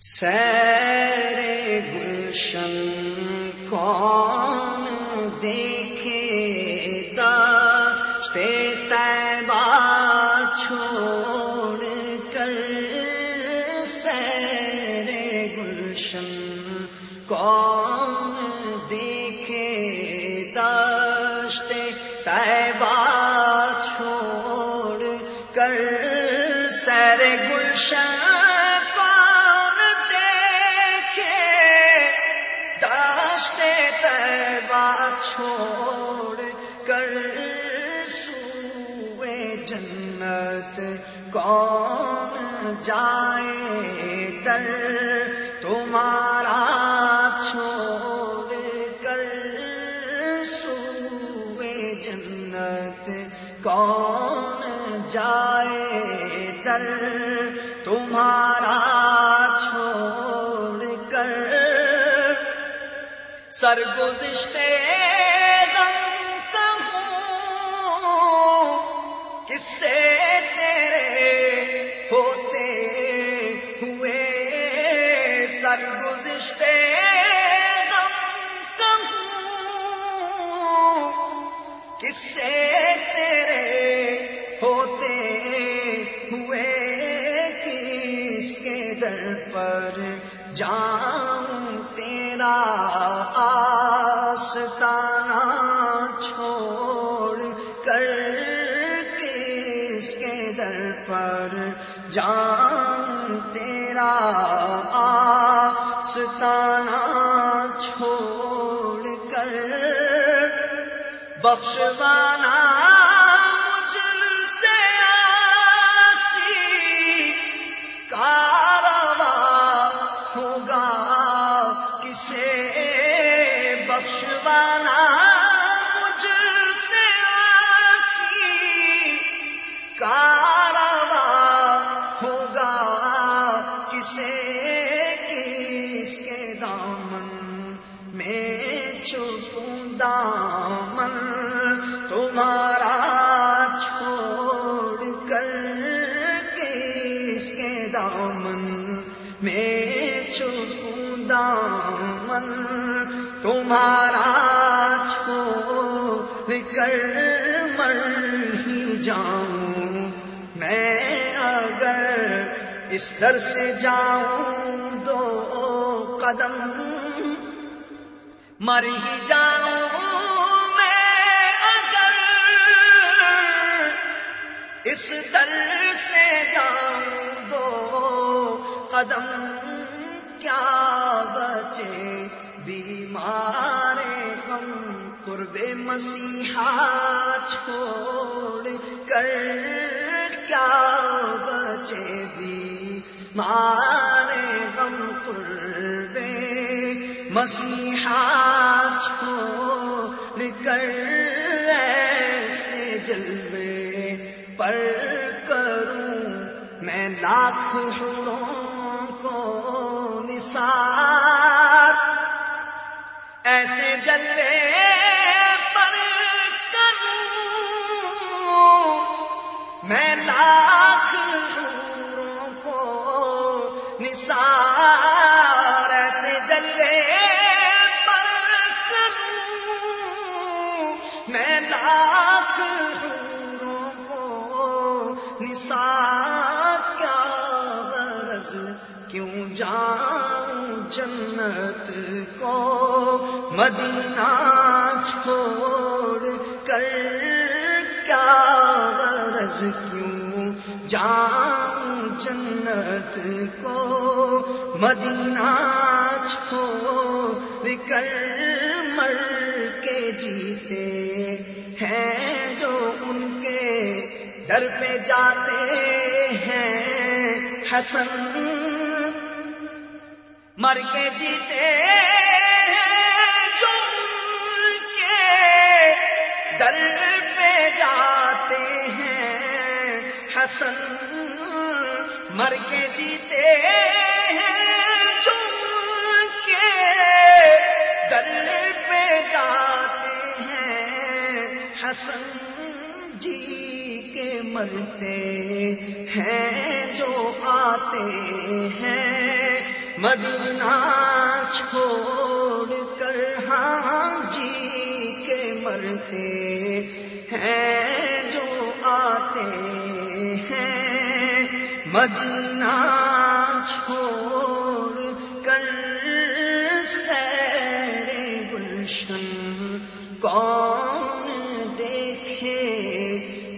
سیر گلشن کون دیکھے داشتے تیبا چھوڑ کر سیر گلشن کون دیکھے داشتے تیبا چھوڑ کر سیر گلشن کون جائے در تمہارا چھوڑ کر سوئے جنت کون جائے در تمہارا چھوڑ کر سرگزشتے سے تیرے ہوتے ہوئے سر گزشتے کس سے تیرے ہوتے ہوئے کس کے در پر جاؤں تیرا پر جان تیرا آستانہ چھوڑ کر بخشوانا دامن تمہارا چھوڑ کر کس کے دامن میں چھپوں دامن تمہارا چھوڑ کر مر ہی جاؤں میں اگر اس در سے جاؤں دو قدم مر ہی جاؤں میں اگر اس در سے جاؤں دو قدم کیا بچے بیمار ہم قرب مسیحا چھوڑ کر کیا بچے بیمار غم قرب مسیحا چھوڑ کر ایسے جلوے پر کروں میں لاکھ حوروں کو نثار ایسے جلوے کیا غرض؟ کیوں جان جنت کو مدینہ چھوڑ کر؟ کیا غرض؟ کیوں جان جنت کو مدینہ چھوڑ کر مر کے جیتے ہیں جو ان کے در پہ جاتے ہیں۔ حسن مر کے جیتے جو کے در پہ جاتے ہیں۔ حسن مر کے جیتے ہیں جو کے در ہیں حسن جی مرتے ہیں جو آتے ہیں۔ مدینہ چھوڑ کر ہاں جی کے مرتے ہیں جو آتے ہیں۔ مدینہ چھوڑ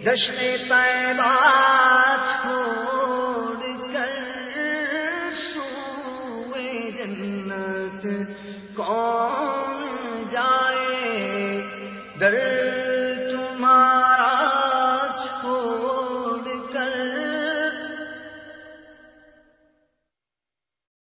دشت طیبہ چھوڑ کر سوئے جنت کون جائے در